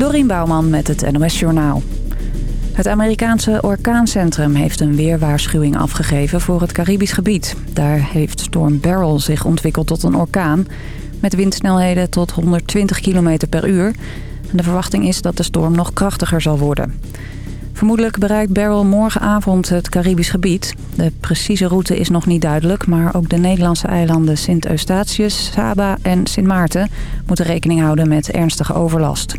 Dorien Bouwman met het NOS Journaal. Het Amerikaanse orkaancentrum heeft een weerwaarschuwing afgegeven voor het Caribisch gebied. Daar heeft storm Beryl zich ontwikkeld tot een orkaan... met windsnelheden tot 120 km per uur. de verwachting is dat de storm nog krachtiger zal worden. Vermoedelijk bereikt Beryl morgenavond het Caribisch gebied. De precieze route is nog niet duidelijk... maar ook de Nederlandse eilanden Sint-Eustatius, Saba en Sint Maarten... moeten rekening houden met ernstige overlast.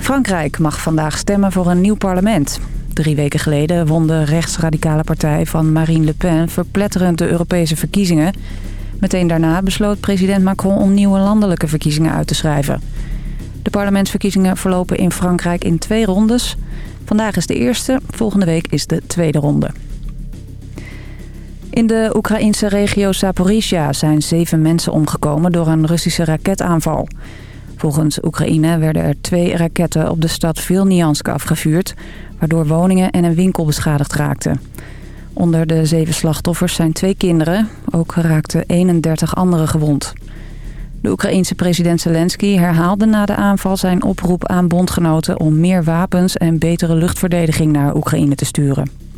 Frankrijk mag vandaag stemmen voor een nieuw parlement. Drie weken geleden won de rechtsradicale partij van Marine Le Pen... verpletterend de Europese verkiezingen. Meteen daarna besloot president Macron om nieuwe landelijke verkiezingen uit te schrijven... De parlementsverkiezingen verlopen in Frankrijk in twee rondes. Vandaag is de eerste, volgende week is de tweede ronde. In de Oekraïnse regio Zaporizhia zijn zeven mensen omgekomen door een Russische raketaanval. Volgens Oekraïne werden er twee raketten op de stad Vilniansk afgevuurd... waardoor woningen en een winkel beschadigd raakten. Onder de zeven slachtoffers zijn twee kinderen. Ook raakten 31 anderen gewond. De Oekraïense president Zelensky herhaalde na de aanval zijn oproep aan bondgenoten... om meer wapens en betere luchtverdediging naar Oekraïne te sturen.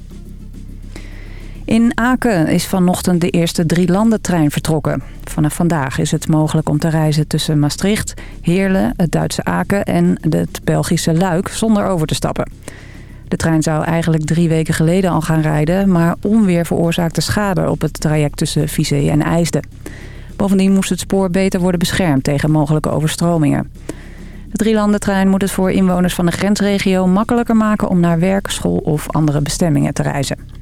In Aken is vanochtend de eerste drie-landen-trein vertrokken. Vanaf vandaag is het mogelijk om te reizen tussen Maastricht, Heerlen, het Duitse Aken en het Belgische Luik zonder over te stappen. De trein zou eigenlijk drie weken geleden al gaan rijden, maar onweer veroorzaakte schade op het traject tussen Vizé en IJsden. Bovendien moest het spoor beter worden beschermd tegen mogelijke overstromingen. De drielandentrein moet het voor inwoners van de grensregio makkelijker maken om naar werk, school of andere bestemmingen te reizen.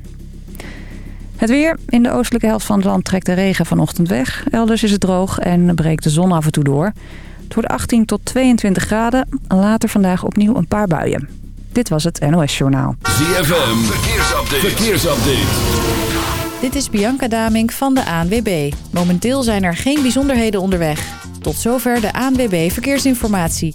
Het weer. In de oostelijke helft van het land trekt de regen vanochtend weg. Elders is het droog en breekt de zon af en toe door. Het wordt 18 tot 22 graden. Later vandaag opnieuw een paar buien. Dit was het NOS Journaal. ZFM. Verkeersupdate. Verkeersupdate. Dit is Bianca Damink van de ANWB. Momenteel zijn er geen bijzonderheden onderweg. Tot zover de ANWB Verkeersinformatie.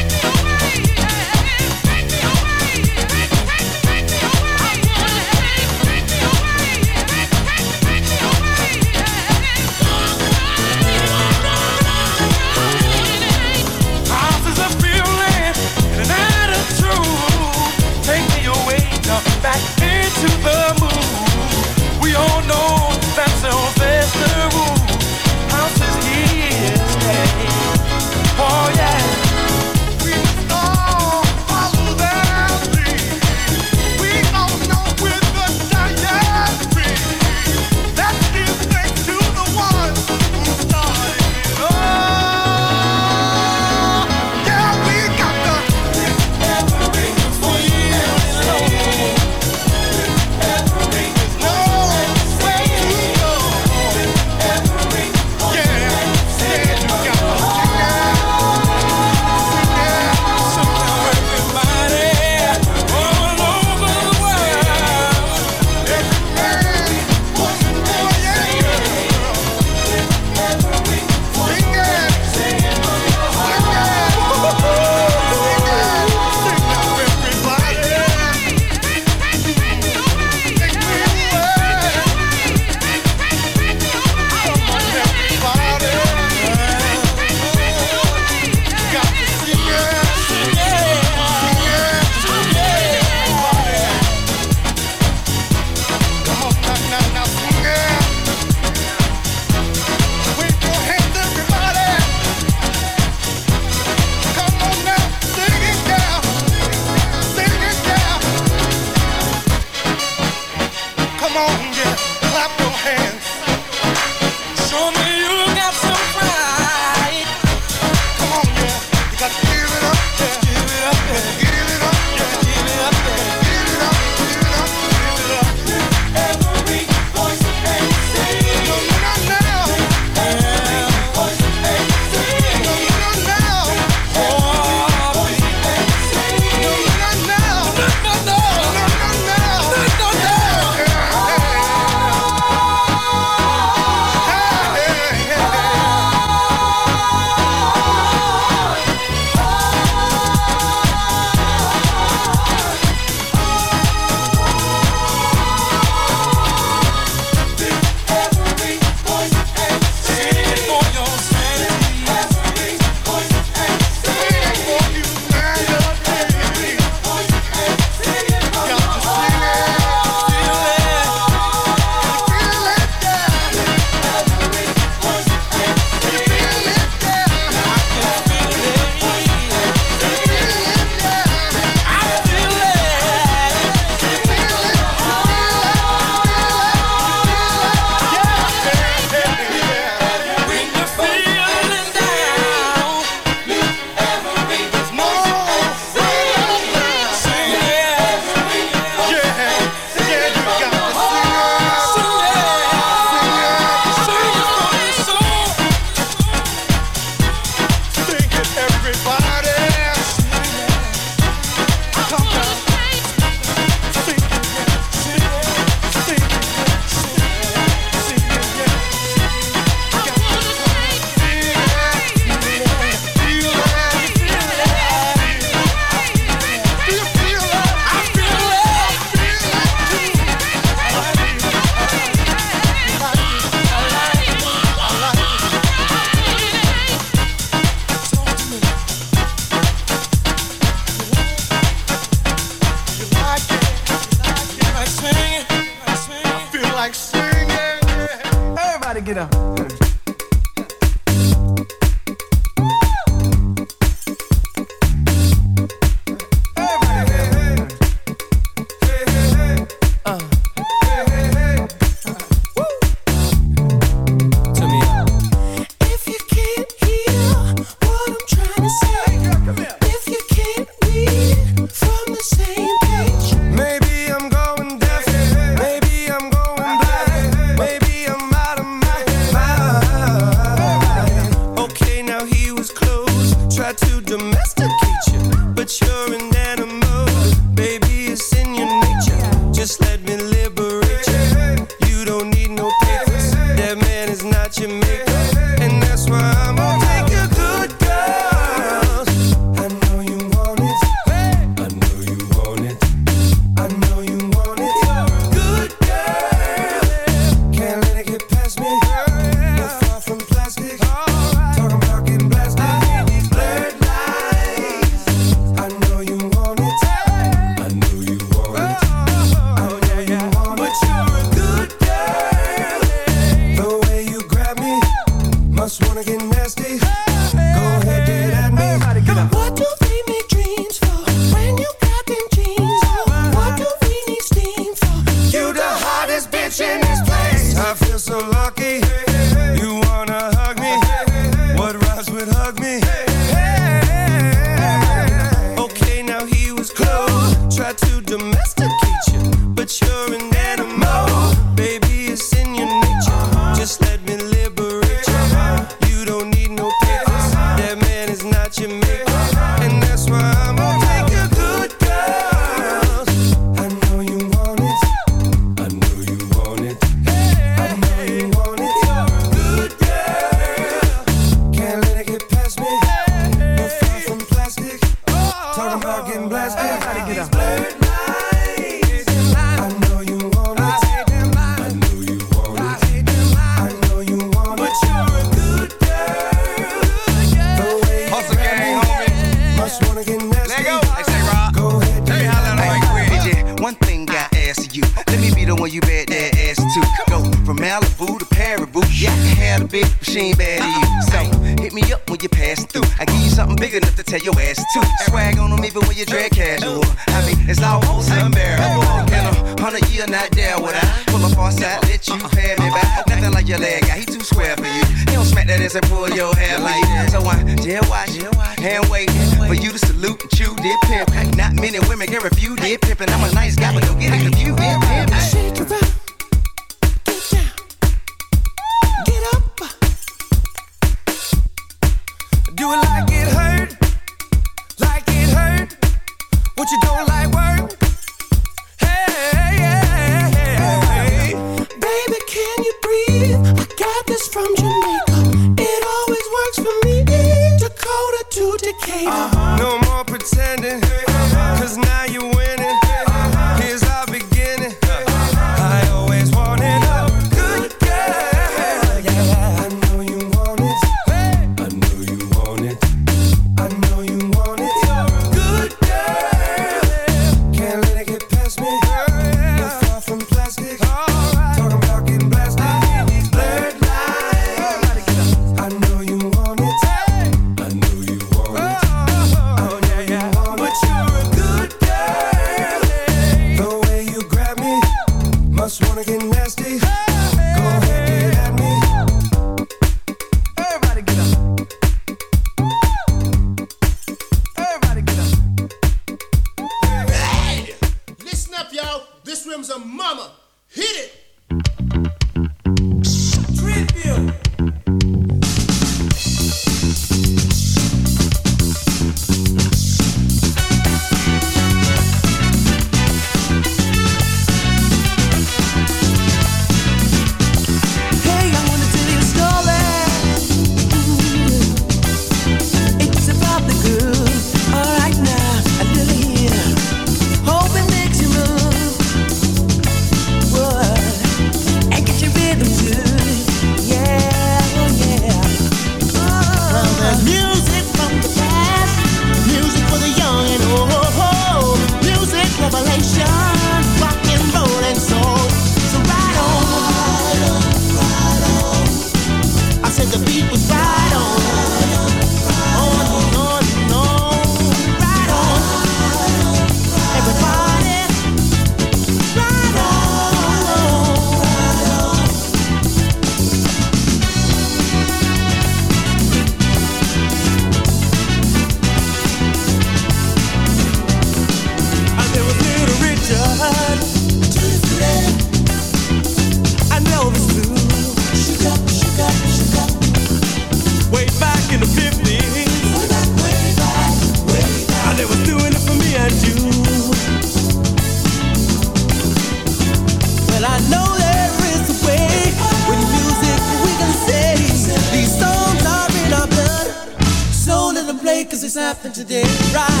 Right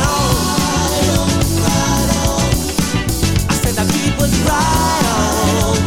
on. I said beat was right. On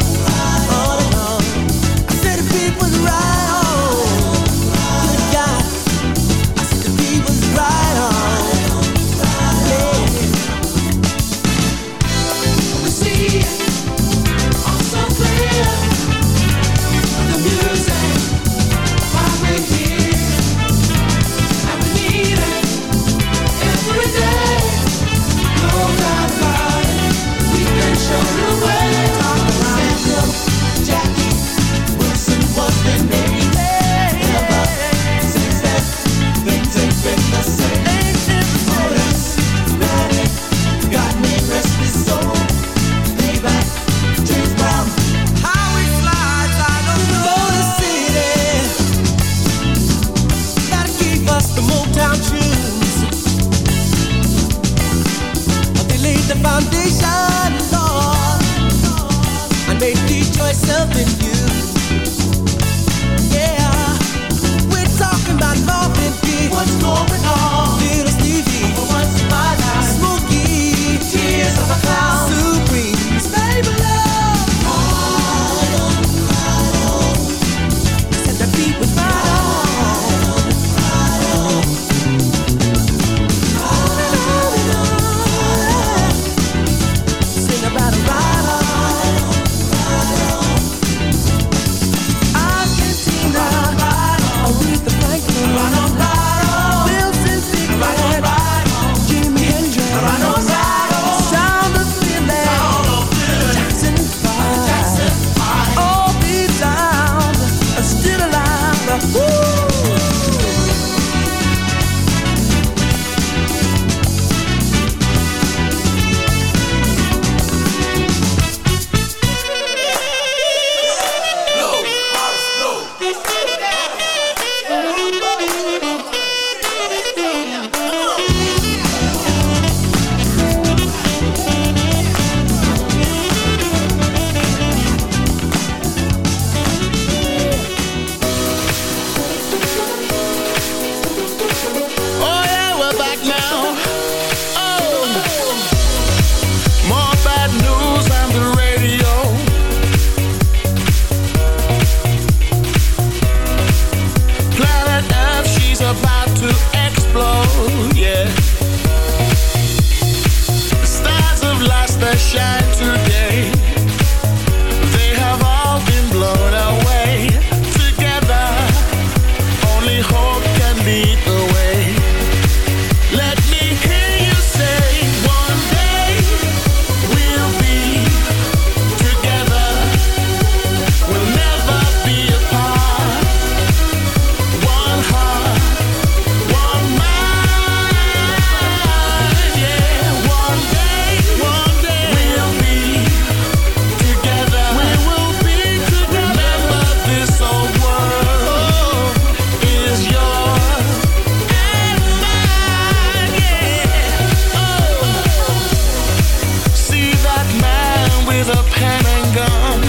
pen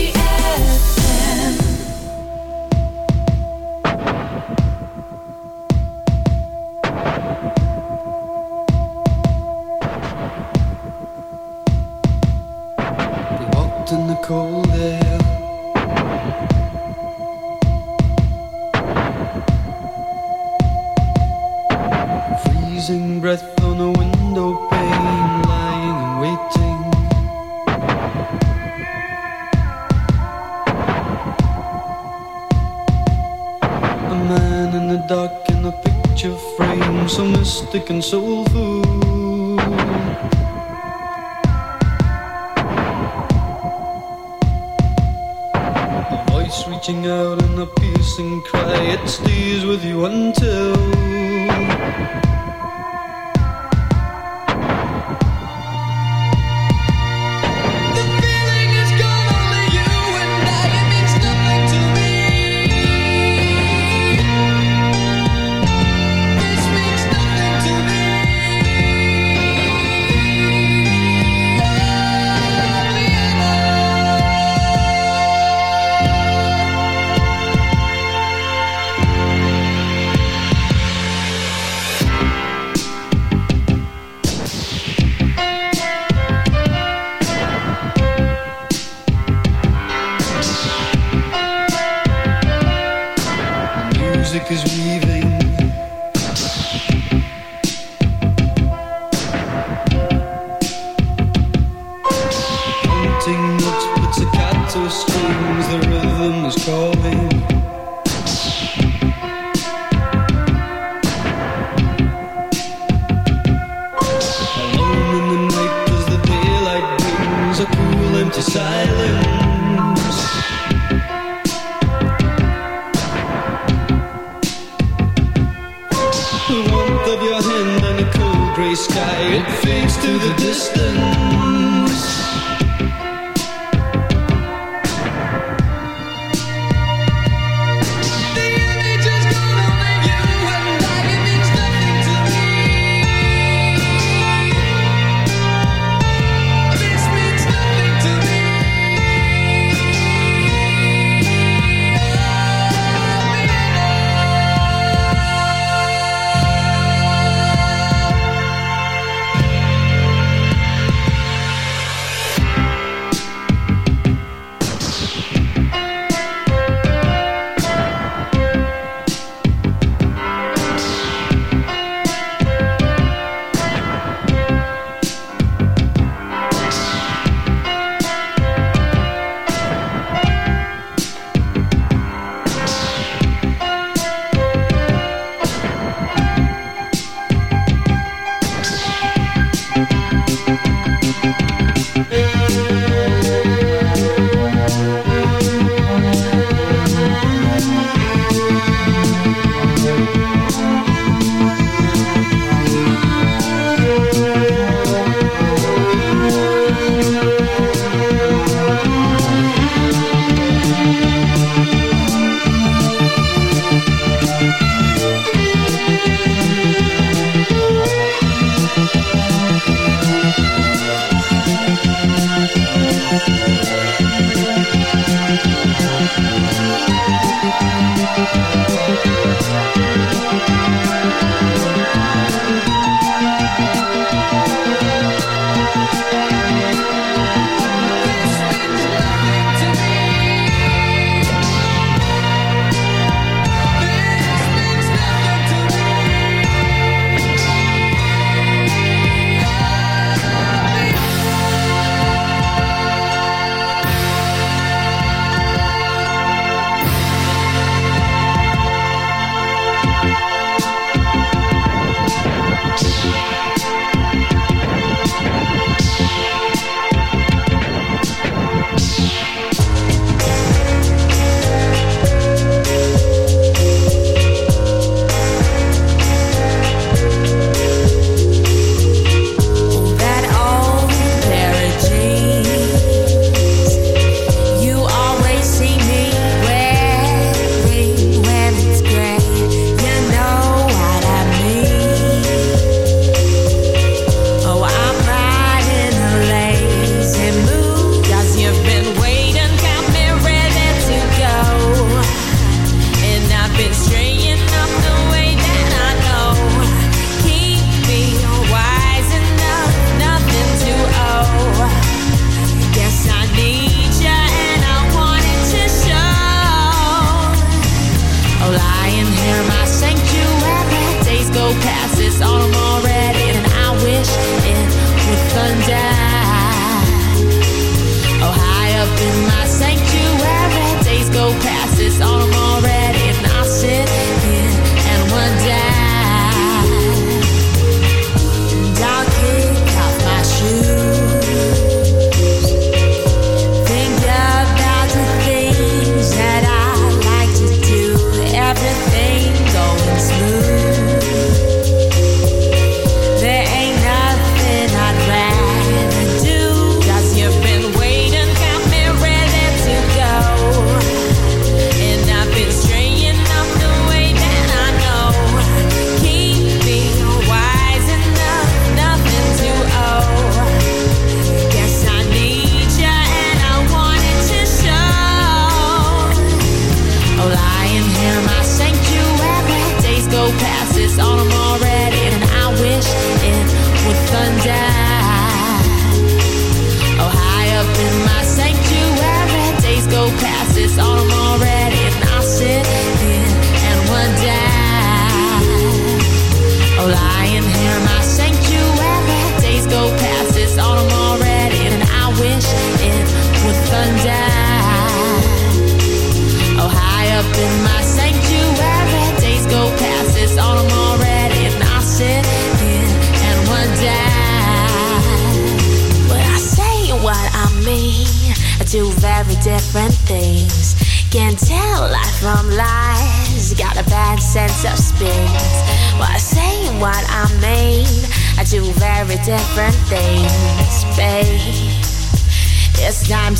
with you until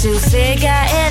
to say I